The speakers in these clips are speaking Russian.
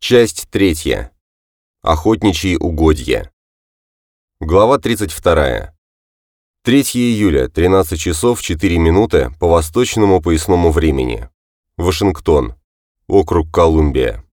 Часть третья. Охотничьи угодья. Глава 32. 3 июля, 13 часов 4 минуты по восточному поясному времени. Вашингтон. Округ Колумбия.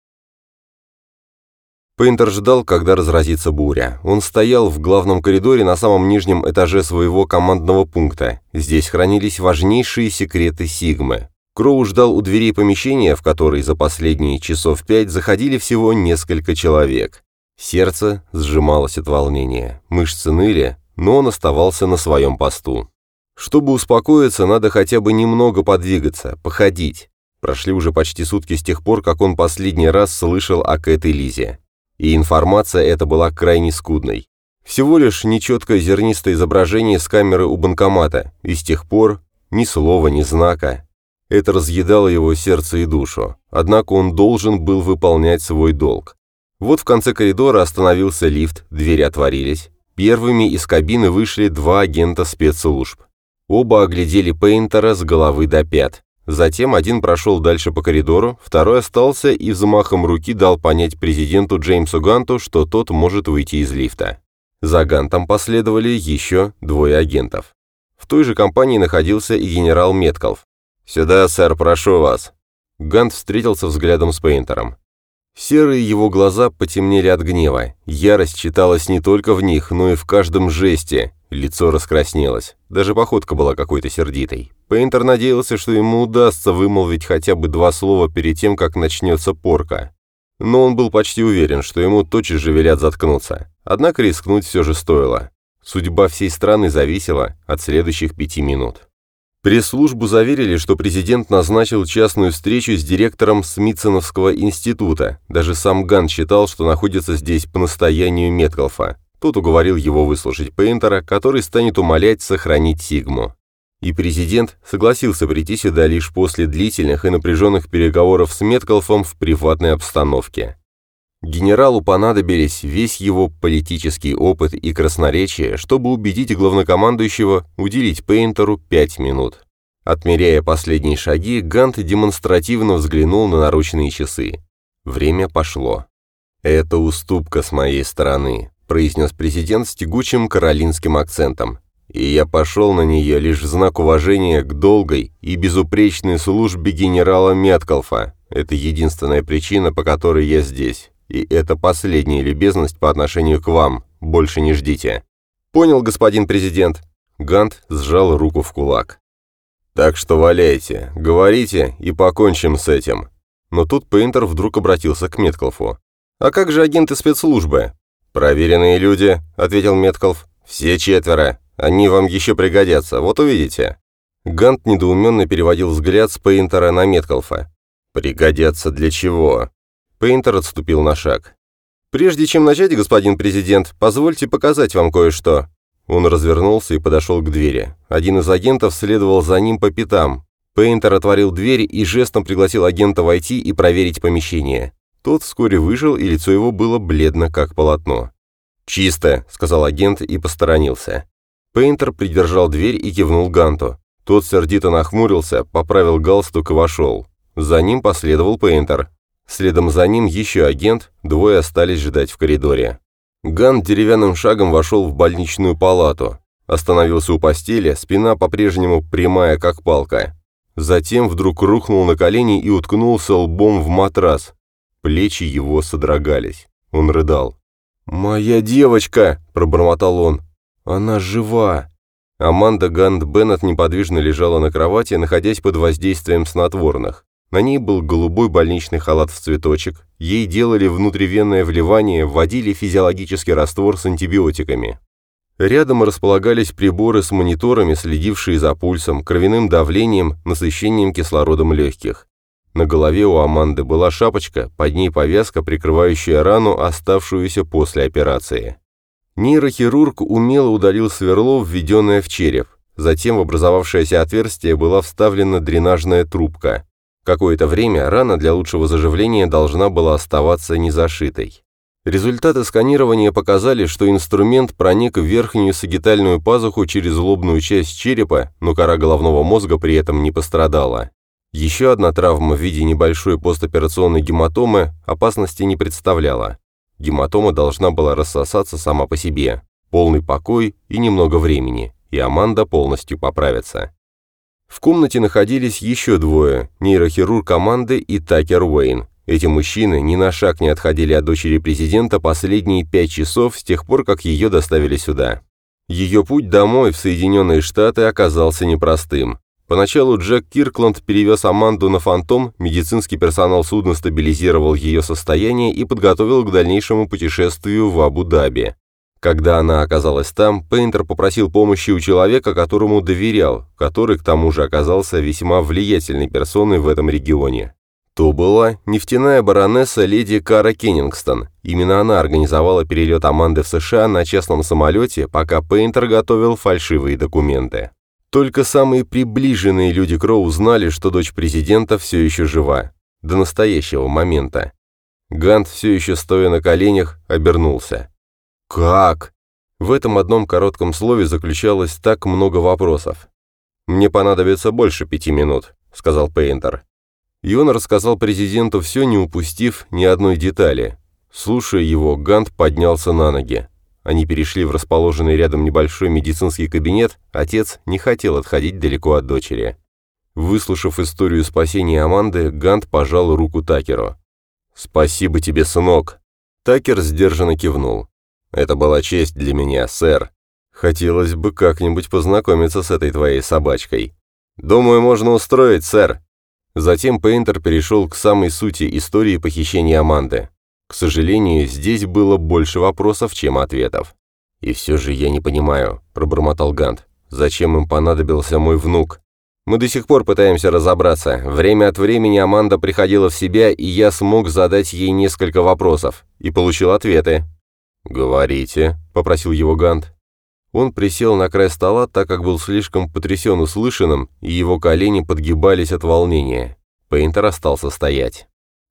Пейнтер ждал, когда разразится буря. Он стоял в главном коридоре на самом нижнем этаже своего командного пункта. Здесь хранились важнейшие секреты Сигмы. Кроу ждал у дверей помещения, в который за последние часов пять заходили всего несколько человек. Сердце сжималось от волнения, мышцы ныли, но он оставался на своем посту. Чтобы успокоиться, надо хотя бы немного подвигаться, походить. Прошли уже почти сутки с тех пор, как он последний раз слышал о Кэт и Лизе. И информация эта была крайне скудной. Всего лишь нечеткое зернистое изображение с камеры у банкомата, и с тех пор ни слова, ни знака, это разъедало его сердце и душу, однако он должен был выполнять свой долг. Вот в конце коридора остановился лифт, двери отворились. Первыми из кабины вышли два агента спецслужб. Оба оглядели Пейнтера с головы до пят. Затем один прошел дальше по коридору, второй остался и взмахом руки дал понять президенту Джеймсу Ганту, что тот может выйти из лифта. За Гантом последовали еще двое агентов. В той же компании находился и генерал Меткалф, «Сюда, сэр, прошу вас». Гант встретился взглядом с Пейнтером. Серые его глаза потемнели от гнева. Ярость читалась не только в них, но и в каждом жесте. Лицо раскраснелось. Даже походка была какой-то сердитой. Пейнтер надеялся, что ему удастся вымолвить хотя бы два слова перед тем, как начнется порка. Но он был почти уверен, что ему тотчас же велят заткнуться. Однако рискнуть все же стоило. Судьба всей страны зависела от следующих пяти минут. Пресс-службу заверили, что президент назначил частную встречу с директором Смитсоновского института. Даже сам Ган считал, что находится здесь по настоянию Меткалфа. Тот уговорил его выслушать Пейнтера, который станет умолять сохранить Сигму. И президент согласился прийти сюда лишь после длительных и напряженных переговоров с Меткалфом в приватной обстановке. Генералу понадобились весь его политический опыт и красноречие, чтобы убедить главнокомандующего уделить Пейнтеру пять минут. Отмеряя последние шаги, Гант демонстративно взглянул на наручные часы. Время пошло. «Это уступка с моей стороны», – произнес президент с тягучим каролинским акцентом. «И я пошел на нее лишь в знак уважения к долгой и безупречной службе генерала Меткалфа. Это единственная причина, по которой я здесь. И это последняя любезность по отношению к вам. Больше не ждите». «Понял, господин президент». Гант сжал руку в кулак. «Так что валяйте, говорите и покончим с этим». Но тут Пейнтер вдруг обратился к Меткалфу. «А как же агенты спецслужбы?» «Проверенные люди», — ответил Меткалф. «Все четверо. Они вам еще пригодятся, вот увидите». Гант недоуменно переводил взгляд с Пейнтера на Меткалфа. «Пригодятся для чего?» Пейнтер отступил на шаг. «Прежде чем начать, господин президент, позвольте показать вам кое-что». Он развернулся и подошел к двери. Один из агентов следовал за ним по пятам. Пейнтер отворил дверь и жестом пригласил агента войти и проверить помещение. Тот вскоре вышел, и лицо его было бледно, как полотно. «Чисто», — сказал агент и посторонился. Пейнтер придержал дверь и кивнул Ганту. Тот сердито нахмурился, поправил галстук и вошел. За ним последовал Пейнтер. Следом за ним еще агент, двое остались ждать в коридоре. Ган деревянным шагом вошел в больничную палату. Остановился у постели, спина по-прежнему прямая, как палка. Затем вдруг рухнул на колени и уткнулся лбом в матрас. Плечи его содрогались. Он рыдал. «Моя девочка!» – пробормотал он. «Она жива!» Аманда Гант Беннет неподвижно лежала на кровати, находясь под воздействием снотворных. На ней был голубой больничный халат в цветочек, ей делали внутривенное вливание, вводили физиологический раствор с антибиотиками. Рядом располагались приборы с мониторами, следившие за пульсом, кровяным давлением, насыщением кислородом легких. На голове у Аманды была шапочка, под ней повязка, прикрывающая рану, оставшуюся после операции. Нейрохирург умело удалил сверло, введенное в череп. Затем в образовавшееся отверстие была вставлена дренажная трубка. Какое-то время рана для лучшего заживления должна была оставаться незашитой. Результаты сканирования показали, что инструмент проник в верхнюю сагитальную пазуху через лобную часть черепа, но кора головного мозга при этом не пострадала. Еще одна травма в виде небольшой постоперационной гематомы опасности не представляла. Гематома должна была рассосаться сама по себе. Полный покой и немного времени, и Аманда полностью поправится. В комнате находились еще двое, нейрохирург команды и Такер Уэйн. Эти мужчины ни на шаг не отходили от дочери президента последние пять часов с тех пор, как ее доставили сюда. Ее путь домой в Соединенные Штаты оказался непростым. Поначалу Джек Киркланд перевез Аманду на «Фантом», медицинский персонал судна стабилизировал ее состояние и подготовил к дальнейшему путешествию в Абу-Даби. Когда она оказалась там, Пейнтер попросил помощи у человека, которому доверял, который к тому же оказался весьма влиятельной персоной в этом регионе. То была нефтяная баронесса леди Кара Кеннингстон. Именно она организовала перелет Аманды в США на частном самолете, пока Пейнтер готовил фальшивые документы. Только самые приближенные люди Кроу знали, что дочь президента все еще жива. До настоящего момента. Гант, все еще стоя на коленях, обернулся. «Как?» В этом одном коротком слове заключалось так много вопросов. «Мне понадобится больше пяти минут», — сказал Пейнтер. И он рассказал президенту все, не упустив ни одной детали. Слушая его, Гант поднялся на ноги. Они перешли в расположенный рядом небольшой медицинский кабинет, отец не хотел отходить далеко от дочери. Выслушав историю спасения Аманды, Гант пожал руку Такеру. «Спасибо тебе, сынок!» Такер сдержанно кивнул. Это была честь для меня, сэр. Хотелось бы как-нибудь познакомиться с этой твоей собачкой. Думаю, можно устроить, сэр. Затем Пейнтер перешел к самой сути истории похищения Аманды. К сожалению, здесь было больше вопросов, чем ответов. «И все же я не понимаю», – пробормотал Гант. «Зачем им понадобился мой внук?» «Мы до сих пор пытаемся разобраться. Время от времени Аманда приходила в себя, и я смог задать ей несколько вопросов. И получил ответы. «Говорите», — попросил его Гант. Он присел на край стола, так как был слишком потрясен услышанным, и его колени подгибались от волнения. Пейнтер остался стоять.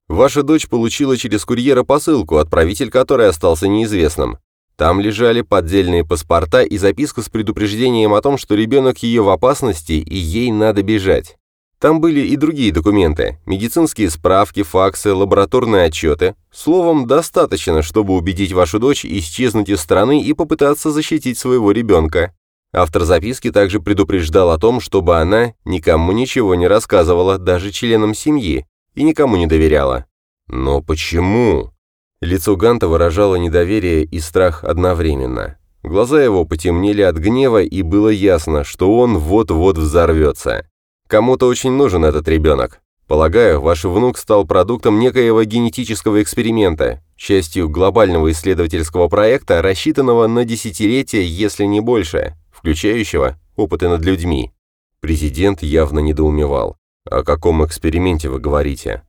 «Ваша дочь получила через курьера посылку, отправитель которой остался неизвестным. Там лежали поддельные паспорта и записка с предупреждением о том, что ребенок ее в опасности и ей надо бежать. Там были и другие документы, медицинские справки, факсы, лабораторные отчеты. Словом, достаточно, чтобы убедить вашу дочь исчезнуть из страны и попытаться защитить своего ребенка. Автор записки также предупреждал о том, чтобы она никому ничего не рассказывала, даже членам семьи, и никому не доверяла. Но почему? Лицо Ганта выражало недоверие и страх одновременно. Глаза его потемнели от гнева, и было ясно, что он вот-вот взорвется. Кому-то очень нужен этот ребенок. Полагаю, ваш внук стал продуктом некоего генетического эксперимента, частью глобального исследовательского проекта, рассчитанного на десятилетия, если не больше, включающего опыты над людьми. Президент явно недоумевал. «О каком эксперименте вы говорите?»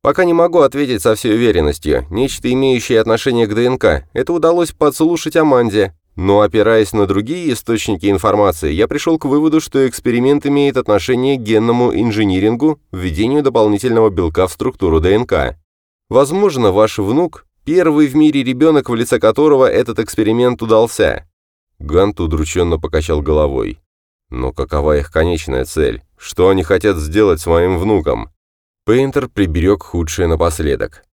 «Пока не могу ответить со всей уверенностью. Нечто, имеющее отношение к ДНК. Это удалось подслушать Аманде. Но опираясь на другие источники информации, я пришел к выводу, что эксперимент имеет отношение к генному инжинирингу, введению дополнительного белка в структуру ДНК. Возможно, ваш внук – первый в мире ребенок, в лице которого этот эксперимент удался. Гант удрученно покачал головой. Но какова их конечная цель? Что они хотят сделать с моим внуком? Пейнтер приберег худшее напоследок.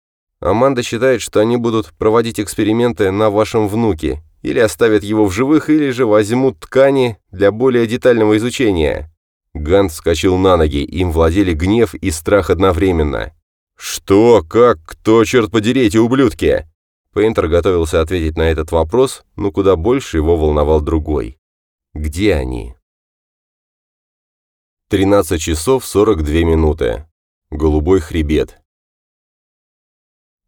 Аманда считает, что они будут проводить эксперименты на вашем внуке, или оставят его в живых, или же возьмут ткани для более детального изучения. Гант вскочил на ноги, им владели гнев и страх одновременно. «Что? Как? Кто, черт подери, эти ублюдки?» Пейнтер готовился ответить на этот вопрос, но куда больше его волновал другой. «Где они?» 13 часов 42 минуты. Голубой хребет.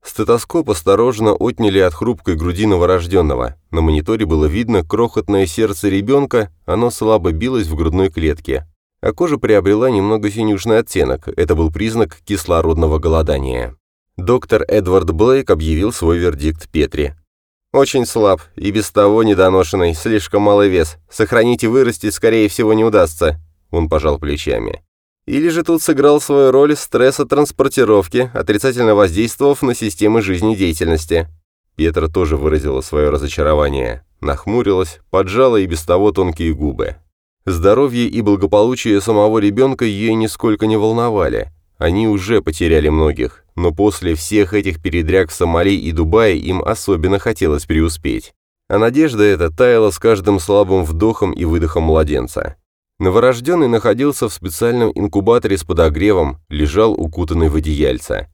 Стетоскоп осторожно отняли от хрупкой груди новорожденного. На мониторе было видно крохотное сердце ребенка, оно слабо билось в грудной клетке. А кожа приобрела немного синюшный оттенок, это был признак кислородного голодания. Доктор Эдвард Блейк объявил свой вердикт Петри. «Очень слаб, и без того недоношенный, слишком малый вес. Сохранить и вырастить, скорее всего, не удастся». Он пожал плечами. Или же тут сыграл свою роль стресса транспортировки, отрицательно воздействовав на системы жизнедеятельности. Петра тоже выразила свое разочарование, нахмурилась, поджала и без того тонкие губы. Здоровье и благополучие самого ребенка ей нисколько не волновали. Они уже потеряли многих, но после всех этих передряг в Сомали и Дубае им особенно хотелось преуспеть. А надежда эта таяла с каждым слабым вдохом и выдохом младенца. Новорожденный находился в специальном инкубаторе с подогревом, лежал укутанный в одеяльце.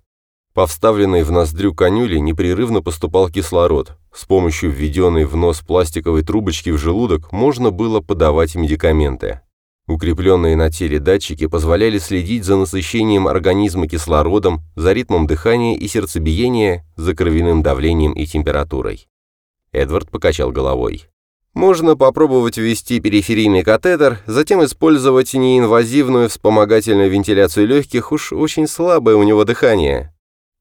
По вставленной в ноздрю конюли непрерывно поступал кислород. С помощью введенной в нос пластиковой трубочки в желудок можно было подавать медикаменты. Укрепленные на теле датчики позволяли следить за насыщением организма кислородом, за ритмом дыхания и сердцебиения, за кровяным давлением и температурой. Эдвард покачал головой. Можно попробовать ввести периферийный катетер, затем использовать неинвазивную вспомогательную вентиляцию легких, уж очень слабое у него дыхание.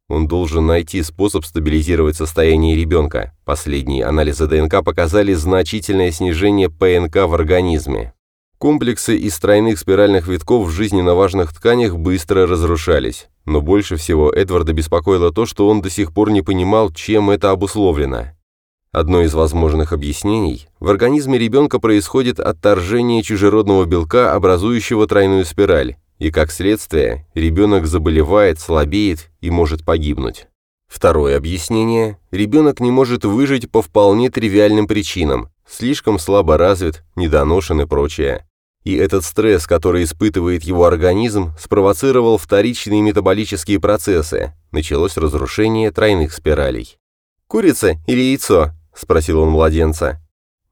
Он должен найти способ стабилизировать состояние ребенка. Последние анализы ДНК показали значительное снижение ПНК в организме. Комплексы из тройных спиральных витков в жизненно важных тканях быстро разрушались. Но больше всего Эдварда беспокоило то, что он до сих пор не понимал, чем это обусловлено. Одно из возможных объяснений – в организме ребенка происходит отторжение чужеродного белка, образующего тройную спираль, и как следствие ребенок заболевает, слабеет и может погибнуть. Второе объяснение – ребенок не может выжить по вполне тривиальным причинам, слишком слабо развит, недоношен и прочее. И этот стресс, который испытывает его организм, спровоцировал вторичные метаболические процессы, началось разрушение тройных спиралей. «Курица или яйцо?» — спросил он младенца.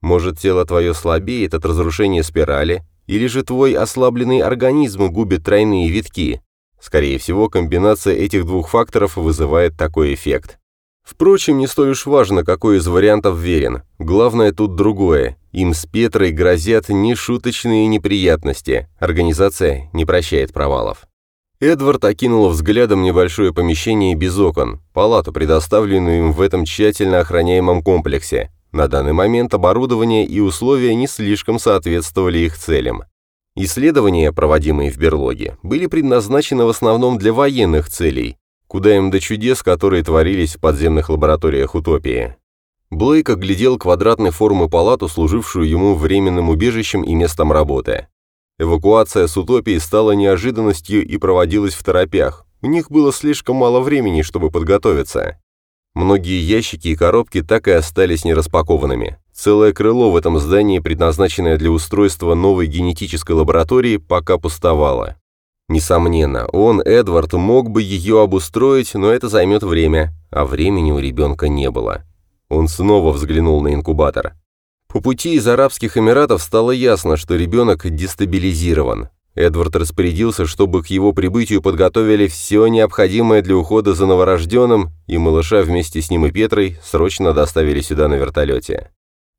«Может, тело твое слабеет от разрушения спирали, или же твой ослабленный организм губит тройные витки? Скорее всего, комбинация этих двух факторов вызывает такой эффект. Впрочем, не столь уж важно, какой из вариантов верен. Главное тут другое. Им с Петрой грозят нешуточные неприятности. Организация не прощает провалов. Эдвард окинул взглядом небольшое помещение без окон, палату, предоставленную им в этом тщательно охраняемом комплексе. На данный момент оборудование и условия не слишком соответствовали их целям. Исследования, проводимые в берлоге, были предназначены в основном для военных целей, куда им до чудес, которые творились в подземных лабораториях утопии. Блейк оглядел квадратной формы палату, служившую ему временным убежищем и местом работы. Эвакуация с утопией стала неожиданностью и проводилась в торопях. У них было слишком мало времени, чтобы подготовиться. Многие ящики и коробки так и остались нераспакованными. Целое крыло в этом здании, предназначенное для устройства новой генетической лаборатории, пока пустовало. Несомненно, он, Эдвард, мог бы ее обустроить, но это займет время, а времени у ребенка не было. Он снова взглянул на инкубатор. По пути из Арабских Эмиратов стало ясно, что ребенок дестабилизирован. Эдвард распорядился, чтобы к его прибытию подготовили все необходимое для ухода за новорожденным, и малыша вместе с ним и Петрой срочно доставили сюда на вертолете.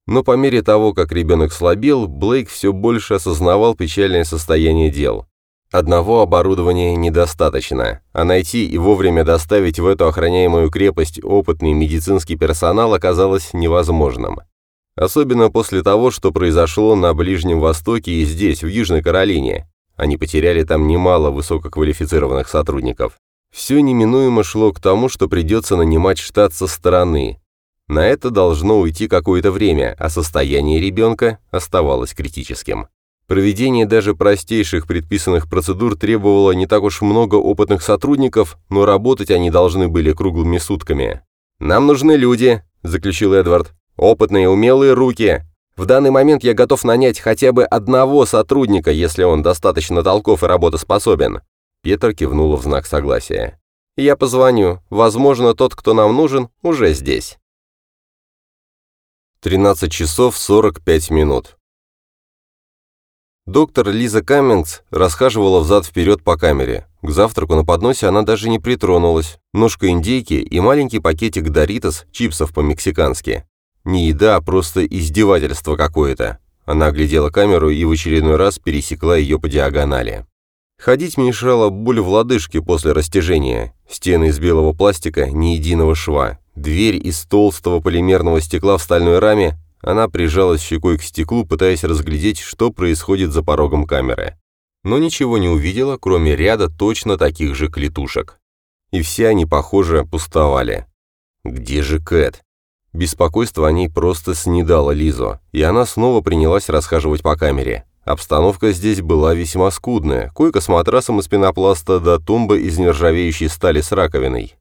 Но по мере того, как ребенок слабел, Блейк все больше осознавал печальное состояние дел. Одного оборудования недостаточно, а найти и вовремя доставить в эту охраняемую крепость опытный медицинский персонал оказалось невозможным. Особенно после того, что произошло на Ближнем Востоке и здесь, в Южной Каролине. Они потеряли там немало высококвалифицированных сотрудников. Все неминуемо шло к тому, что придется нанимать штат со стороны. На это должно уйти какое-то время, а состояние ребенка оставалось критическим. Проведение даже простейших предписанных процедур требовало не так уж много опытных сотрудников, но работать они должны были круглыми сутками. «Нам нужны люди», – заключил Эдвард. Опытные, умелые руки. В данный момент я готов нанять хотя бы одного сотрудника, если он достаточно толков и работоспособен». Петр кивнул в знак согласия. «Я позвоню. Возможно, тот, кто нам нужен, уже здесь». 13 часов 45 минут. Доктор Лиза Каммингс расхаживала взад-вперед по камере. К завтраку на подносе она даже не притронулась. Ножка индейки и маленький пакетик Доритос, чипсов по-мексикански. Не еда, а просто издевательство какое-то. Она оглядела камеру и в очередной раз пересекла ее по диагонали. Ходить мешала боль в лодыжке после растяжения, стены из белого пластика, ни единого шва, дверь из толстого полимерного стекла в стальной раме, она прижалась щекой к стеклу, пытаясь разглядеть, что происходит за порогом камеры. Но ничего не увидела, кроме ряда точно таких же клетушек. И все они, похоже, пустовали. Где же Кэт? Беспокойство о ней просто снедало Лизу, и она снова принялась расхаживать по камере. Обстановка здесь была весьма скудная, койка с матрасом из пенопласта до тумба из нержавеющей стали с раковиной.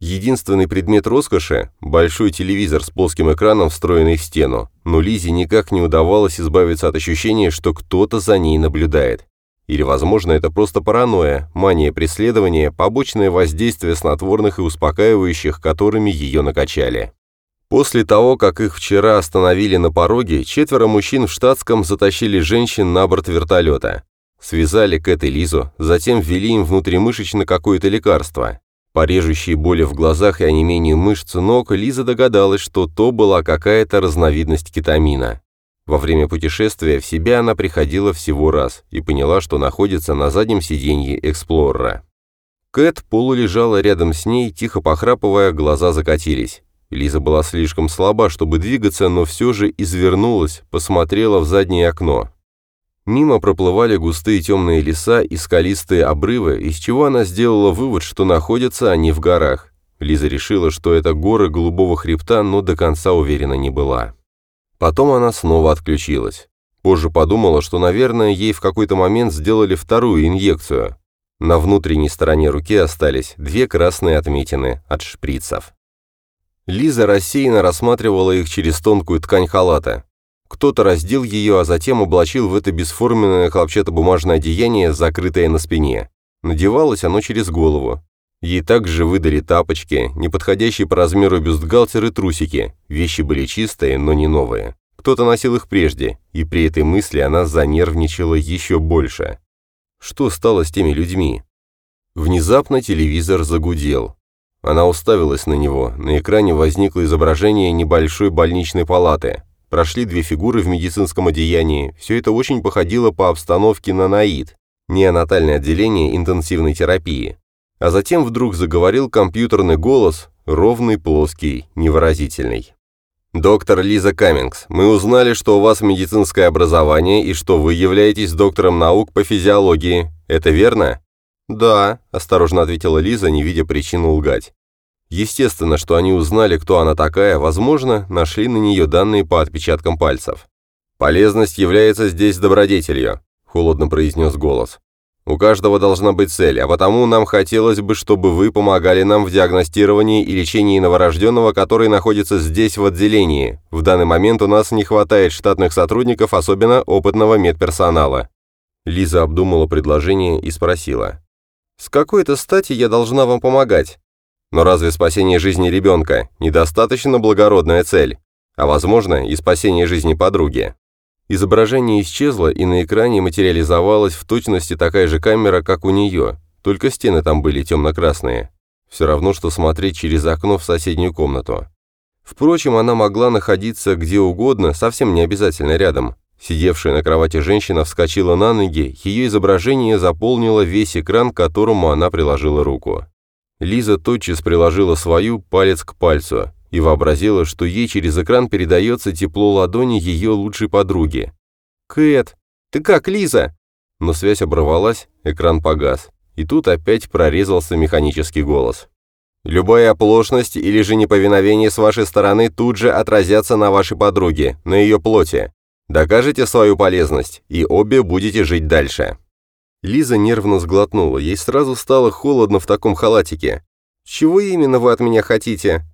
Единственный предмет роскоши – большой телевизор с плоским экраном, встроенный в стену, но Лизе никак не удавалось избавиться от ощущения, что кто-то за ней наблюдает. Или, возможно, это просто паранойя, мания преследования, побочное воздействие снотворных и успокаивающих, которыми ее накачали. После того, как их вчера остановили на пороге, четверо мужчин в штатском затащили женщин на борт вертолета. Связали Кэт и Лизу, затем ввели им внутримышечно какое-то лекарство. По режущей боли в глазах и онемению мышц ног, Лиза догадалась, что то была какая-то разновидность кетамина. Во время путешествия в себя она приходила всего раз и поняла, что находится на заднем сиденье Эксплорера. Кэт полулежала рядом с ней, тихо похрапывая, глаза закатились. Лиза была слишком слаба, чтобы двигаться, но все же извернулась, посмотрела в заднее окно. Мимо проплывали густые темные леса и скалистые обрывы, из чего она сделала вывод, что находятся они в горах. Лиза решила, что это горы голубого хребта, но до конца уверена не была. Потом она снова отключилась. Позже подумала, что, наверное, ей в какой-то момент сделали вторую инъекцию. На внутренней стороне руки остались две красные отметины от шприцев. Лиза рассеянно рассматривала их через тонкую ткань халата. Кто-то раздел ее, а затем облачил в это бесформенное хлопчатобумажное одеяние, закрытое на спине. Надевалось оно через голову. Ей также выдали тапочки, неподходящие по размеру бюстгальтер и трусики. Вещи были чистые, но не новые. Кто-то носил их прежде, и при этой мысли она занервничала еще больше. Что стало с теми людьми? Внезапно телевизор загудел. Она уставилась на него. На экране возникло изображение небольшой больничной палаты. Прошли две фигуры в медицинском одеянии. Все это очень походило по обстановке на НАИД, неонатальное отделение интенсивной терапии. А затем вдруг заговорил компьютерный голос, ровный, плоский, невыразительный. «Доктор Лиза Каммингс, мы узнали, что у вас медицинское образование и что вы являетесь доктором наук по физиологии. Это верно?» «Да», – осторожно ответила Лиза, не видя причины лгать. Естественно, что они узнали, кто она такая, возможно, нашли на нее данные по отпечаткам пальцев. «Полезность является здесь добродетелью», – холодно произнес голос. У каждого должна быть цель, а потому нам хотелось бы, чтобы вы помогали нам в диагностировании и лечении новорожденного, который находится здесь в отделении. В данный момент у нас не хватает штатных сотрудников, особенно опытного медперсонала». Лиза обдумала предложение и спросила. «С какой-то стати я должна вам помогать? Но разве спасение жизни ребенка недостаточно благородная цель? А возможно, и спасение жизни подруги?» Изображение исчезло, и на экране материализовалась в точности такая же камера, как у нее, только стены там были темно-красные. Все равно, что смотреть через окно в соседнюю комнату. Впрочем, она могла находиться где угодно, совсем не обязательно рядом. Сидевшая на кровати женщина вскочила на ноги, ее изображение заполнило весь экран, к которому она приложила руку. Лиза тотчас приложила свою палец к пальцу и вообразила, что ей через экран передается тепло ладони ее лучшей подруги. «Кэт, ты как, Лиза?» Но связь оборвалась, экран погас, и тут опять прорезался механический голос. «Любая оплошность или же неповиновение с вашей стороны тут же отразятся на вашей подруге, на ее плоти. Докажите свою полезность, и обе будете жить дальше». Лиза нервно сглотнула, ей сразу стало холодно в таком халатике. «Чего именно вы от меня хотите?»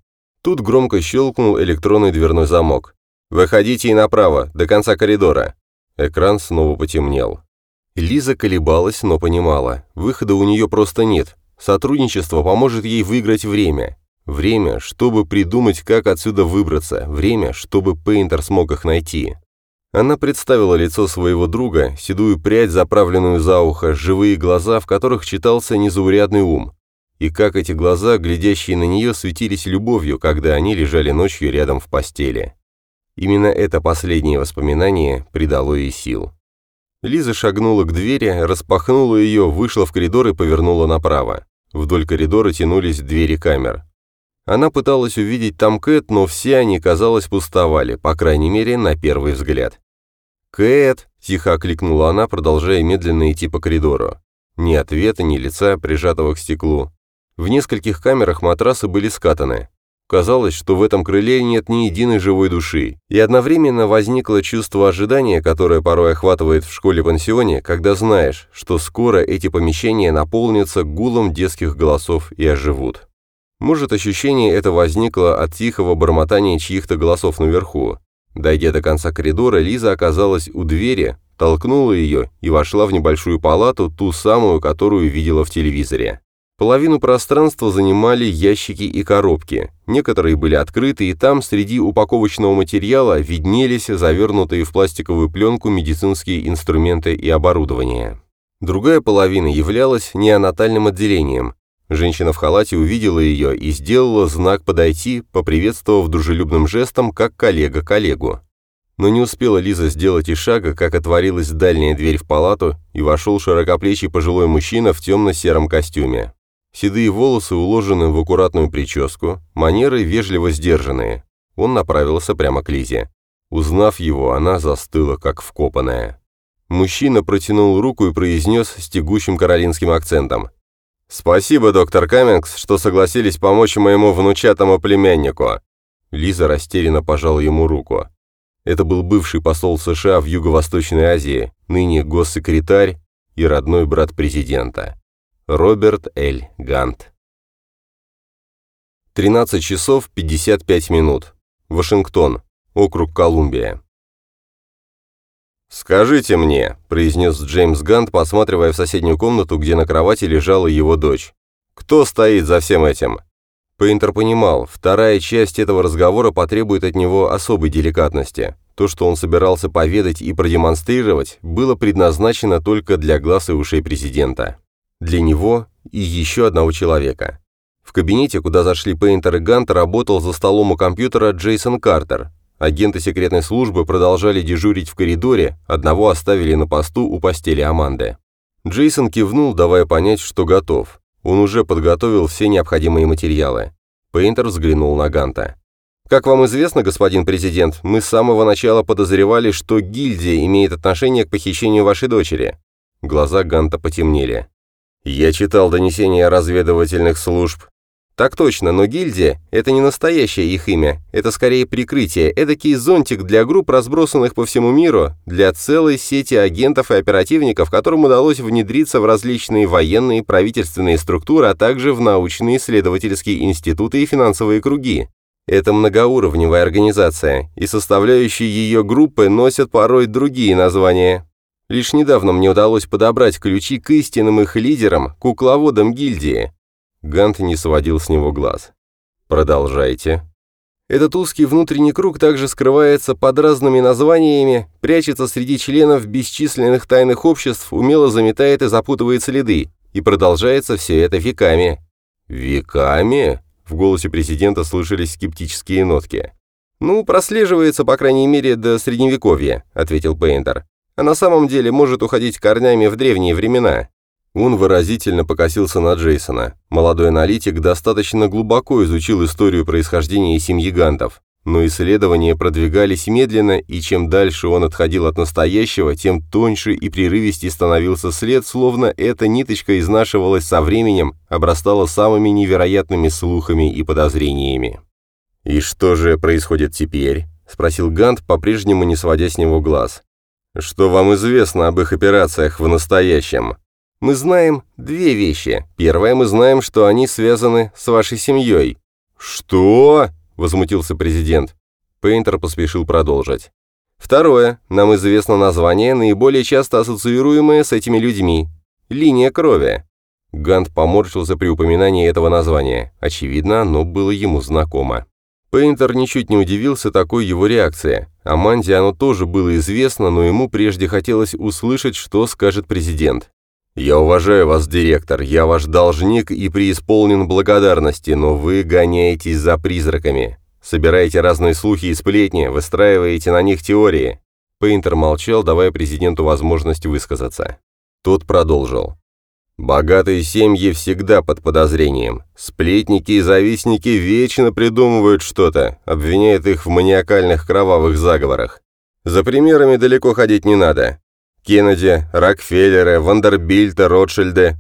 Тут громко щелкнул электронный дверной замок. «Выходите и направо, до конца коридора». Экран снова потемнел. Лиза колебалась, но понимала. Выхода у нее просто нет. Сотрудничество поможет ей выиграть время. Время, чтобы придумать, как отсюда выбраться. Время, чтобы Пейнтер смог их найти. Она представила лицо своего друга, седую прядь, заправленную за ухо, живые глаза, в которых читался незаурядный ум и как эти глаза, глядящие на нее, светились любовью, когда они лежали ночью рядом в постели. Именно это последнее воспоминание придало ей сил. Лиза шагнула к двери, распахнула ее, вышла в коридор и повернула направо. Вдоль коридора тянулись двери камер. Она пыталась увидеть там Кэт, но все они, казалось, пустовали, по крайней мере, на первый взгляд. «Кэт!» – тихо окликнула она, продолжая медленно идти по коридору. Ни ответа, ни лица, прижатого к стеклу. В нескольких камерах матрасы были скатаны. Казалось, что в этом крыле нет ни единой живой души, и одновременно возникло чувство ожидания, которое порой охватывает в школе-пансионе, когда знаешь, что скоро эти помещения наполнятся гулом детских голосов и оживут. Может, ощущение это возникло от тихого бормотания чьих-то голосов наверху. Дойдя до конца коридора, Лиза оказалась у двери, толкнула ее и вошла в небольшую палату, ту самую, которую видела в телевизоре. Половину пространства занимали ящики и коробки. Некоторые были открыты, и там среди упаковочного материала виднелись завернутые в пластиковую пленку медицинские инструменты и оборудование. Другая половина являлась неонатальным отделением. Женщина в халате увидела ее и сделала знак подойти, поприветствовав дружелюбным жестом, как коллега коллегу. Но не успела Лиза сделать и шага, как отворилась дальняя дверь в палату, и вошел широкоплечий пожилой мужчина в темно-сером костюме. Седые волосы уложены в аккуратную прическу, манеры вежливо сдержанные. Он направился прямо к Лизе. Узнав его, она застыла, как вкопанная. Мужчина протянул руку и произнес с тягучим каролинским акцентом. «Спасибо, доктор Каммингс, что согласились помочь моему внучатому племяннику». Лиза растерянно пожала ему руку. Это был бывший посол США в Юго-Восточной Азии, ныне госсекретарь и родной брат президента. Роберт Эль Гант. 13 часов 55 минут. Вашингтон, округ Колумбия. «Скажите мне», — произнес Джеймс Гант, посматривая в соседнюю комнату, где на кровати лежала его дочь. «Кто стоит за всем этим?» Пейнтер понимал, вторая часть этого разговора потребует от него особой деликатности. То, что он собирался поведать и продемонстрировать, было предназначено только для глаз и ушей президента для него и еще одного человека. В кабинете, куда зашли Пейнтер и Гант, работал за столом у компьютера Джейсон Картер. Агенты секретной службы продолжали дежурить в коридоре, одного оставили на посту у постели Аманды. Джейсон кивнул, давая понять, что готов. Он уже подготовил все необходимые материалы. Пейнтер взглянул на Ганта. «Как вам известно, господин президент, мы с самого начала подозревали, что гильдия имеет отношение к похищению вашей дочери». Глаза Ганта потемнели. Я читал донесения разведывательных служб. Так точно, но гильдия – это не настоящее их имя, это скорее прикрытие, эдакий зонтик для групп, разбросанных по всему миру, для целой сети агентов и оперативников, которым удалось внедриться в различные военные правительственные структуры, а также в научные исследовательские институты и финансовые круги. Это многоуровневая организация, и составляющие ее группы носят порой другие названия. Лишь недавно мне удалось подобрать ключи к истинным их лидерам, кукловодам гильдии. Гант не сводил с него глаз. Продолжайте. Этот узкий внутренний круг также скрывается под разными названиями, прячется среди членов бесчисленных тайных обществ, умело заметает и запутывает следы. И продолжается все это веками. «Веками?» В голосе президента слышались скептические нотки. «Ну, прослеживается, по крайней мере, до Средневековья», — ответил Пейнтер а на самом деле может уходить корнями в древние времена. Он выразительно покосился на Джейсона. Молодой аналитик достаточно глубоко изучил историю происхождения семьи Гантов, но исследования продвигались медленно, и чем дальше он отходил от настоящего, тем тоньше и прерывистее становился след, словно эта ниточка изнашивалась со временем, обрастала самыми невероятными слухами и подозрениями. «И что же происходит теперь?» – спросил Гант, по-прежнему не сводя с него глаз. Что вам известно об их операциях в настоящем? Мы знаем две вещи. Первое, мы знаем, что они связаны с вашей семьей. Что? Возмутился президент. Пейнтер поспешил продолжить. Второе, нам известно название, наиболее часто ассоциируемое с этими людьми. Линия крови. Гант поморщился при упоминании этого названия. Очевидно, оно было ему знакомо. Пейнтер ничуть не удивился такой его реакции. Аманде оно тоже было известно, но ему прежде хотелось услышать, что скажет президент. «Я уважаю вас, директор, я ваш должник и преисполнен благодарности, но вы гоняетесь за призраками. Собираете разные слухи и сплетни, выстраиваете на них теории». Пейнтер молчал, давая президенту возможность высказаться. Тот продолжил. Богатые семьи всегда под подозрением. Сплетники и завистники вечно придумывают что-то, обвиняют их в маниакальных кровавых заговорах. За примерами далеко ходить не надо. Кеннеди, Рокфеллеры, Вандербильты, Ротшильды.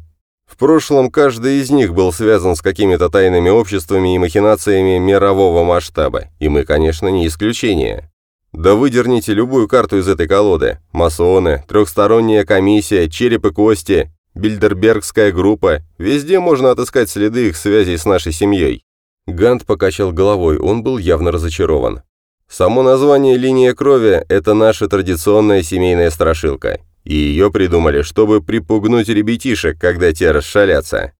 В прошлом каждый из них был связан с какими-то тайными обществами и махинациями мирового масштаба, и мы, конечно, не исключение. Да выдерните любую карту из этой колоды. Масоны, трехсторонняя комиссия, череп и кости, Бильдербергская группа. Везде можно отыскать следы их связей с нашей семьей. Гант покачал головой, он был явно разочарован. Само название «Линия крови» — это наша традиционная семейная страшилка. И ее придумали, чтобы припугнуть ребятишек, когда те расшалятся.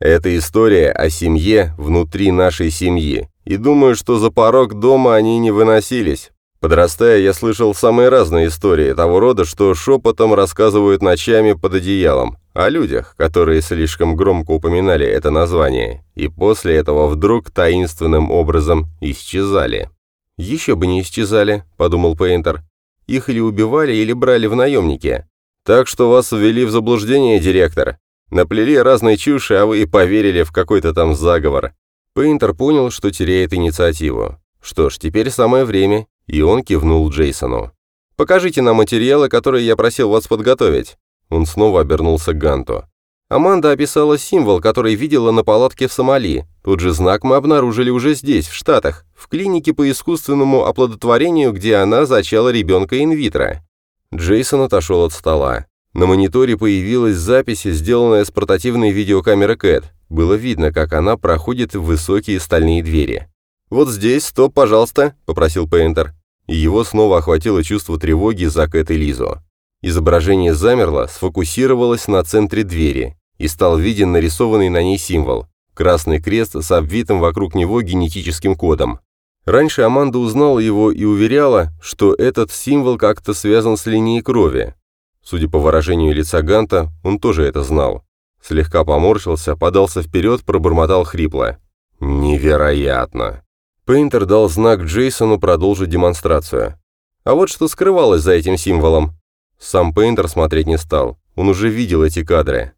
Это история о семье внутри нашей семьи. И думаю, что за порог дома они не выносились. Подрастая, я слышал самые разные истории того рода, что шепотом рассказывают ночами под одеялом, о людях, которые слишком громко упоминали это название, и после этого вдруг таинственным образом исчезали. «Еще бы не исчезали», — подумал Пейнтер. «Их или убивали, или брали в наемники. Так что вас ввели в заблуждение, директор. Наплели разные чуши, а вы и поверили в какой-то там заговор». Пейнтер понял, что теряет инициативу. Что ж, теперь самое время, и он кивнул Джейсону. «Покажите нам материалы, которые я просил вас подготовить». Он снова обернулся к Ганту. Аманда описала символ, который видела на палатке в Сомали. Тот же знак мы обнаружили уже здесь, в Штатах, в клинике по искусственному оплодотворению, где она зачала ребенка инвитро. Джейсон отошел от стола. На мониторе появилась запись, сделанная с портативной видеокамеры Кэт. Было видно, как она проходит в высокие стальные двери. «Вот здесь, стоп, пожалуйста», — попросил Пейнтер. И его снова охватило чувство тревоги за Кэт и Лизу. Изображение замерло, сфокусировалось на центре двери, и стал виден нарисованный на ней символ – красный крест с обвитым вокруг него генетическим кодом. Раньше Аманда узнала его и уверяла, что этот символ как-то связан с линией крови. Судя по выражению лица Ганта, он тоже это знал. Слегка поморщился, подался вперед, пробормотал хрипло. «Невероятно!» Пейнтер дал знак Джейсону продолжить демонстрацию. А вот что скрывалось за этим символом. Сам Пейнтер смотреть не стал, он уже видел эти кадры.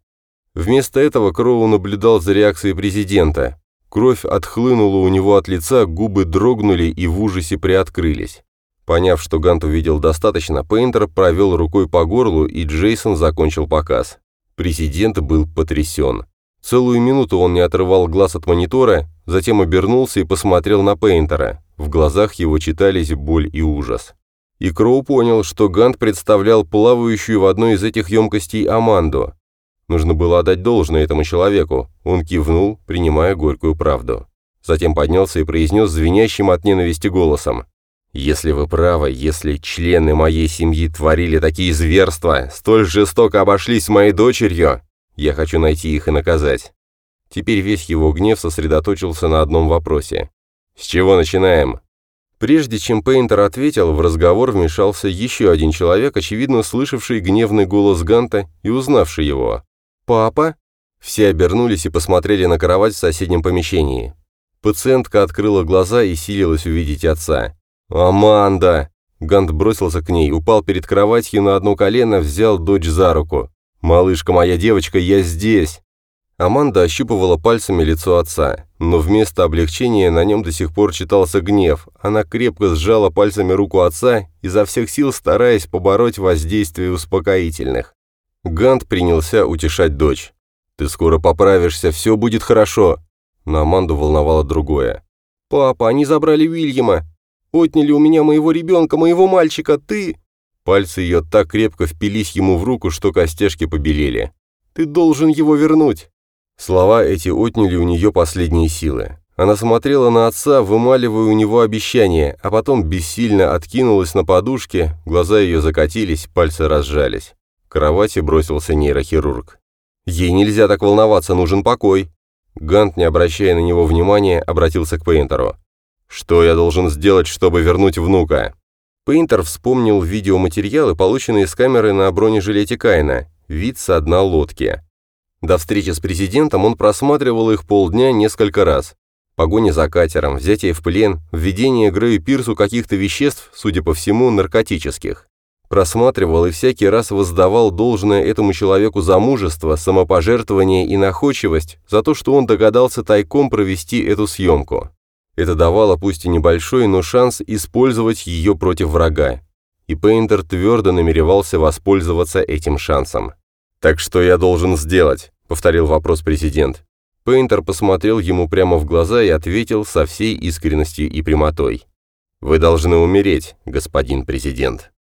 Вместо этого Кроу наблюдал за реакцией президента. Кровь отхлынула у него от лица, губы дрогнули и в ужасе приоткрылись. Поняв, что Гант увидел достаточно, Пейнтер провел рукой по горлу, и Джейсон закончил показ. Президент был потрясен. Целую минуту он не отрывал глаз от монитора, затем обернулся и посмотрел на Пейнтера. В глазах его читались боль и ужас. И Кроу понял, что Гант представлял плавающую в одной из этих емкостей Аманду. Нужно было отдать должное этому человеку. Он кивнул, принимая горькую правду. Затем поднялся и произнес звенящим от ненависти голосом. «Если вы правы, если члены моей семьи творили такие зверства, столь жестоко обошлись с моей дочерью, я хочу найти их и наказать». Теперь весь его гнев сосредоточился на одном вопросе. «С чего начинаем?» Прежде чем Пейнтер ответил, в разговор вмешался еще один человек, очевидно слышавший гневный голос Ганта и узнавший его. «Папа?» Все обернулись и посмотрели на кровать в соседнем помещении. Пациентка открыла глаза и силилась увидеть отца. «Аманда!» Гант бросился к ней, упал перед кроватью на одно колено, взял дочь за руку. «Малышка моя девочка, я здесь!» Аманда ощупывала пальцами лицо отца, но вместо облегчения на нем до сих пор читался гнев. Она крепко сжала пальцами руку отца, изо всех сил стараясь побороть воздействие успокоительных. Гант принялся утешать дочь. «Ты скоро поправишься, все будет хорошо». Но Аманду волновало другое. «Папа, они забрали Уильяма. Отняли у меня моего ребенка, моего мальчика, ты...» Пальцы ее так крепко впились ему в руку, что костяшки побелели. «Ты должен его вернуть». Слова эти отняли у нее последние силы. Она смотрела на отца, вымаливая у него обещание, а потом бессильно откинулась на подушке, глаза ее закатились, пальцы разжались. К кровати бросился нейрохирург. «Ей нельзя так волноваться, нужен покой». Гант, не обращая на него внимания, обратился к Пейнтеру. «Что я должен сделать, чтобы вернуть внука?» Пейнтер вспомнил видеоматериалы, полученные с камеры на бронежилете Кайна, вид со дна лодки. До встречи с президентом он просматривал их полдня несколько раз. Погоня за катером, взятие в плен, введение Грею Пирсу каких-то веществ, судя по всему, наркотических просматривал и всякий раз воздавал должное этому человеку за мужество, самопожертвование и находчивость, за то, что он догадался тайком провести эту съемку. Это давало пусть и небольшой, но шанс использовать ее против врага. И Пейнтер твердо намеревался воспользоваться этим шансом. «Так что я должен сделать?» – повторил вопрос президент. Пейнтер посмотрел ему прямо в глаза и ответил со всей искренностью и прямотой. «Вы должны умереть, господин президент».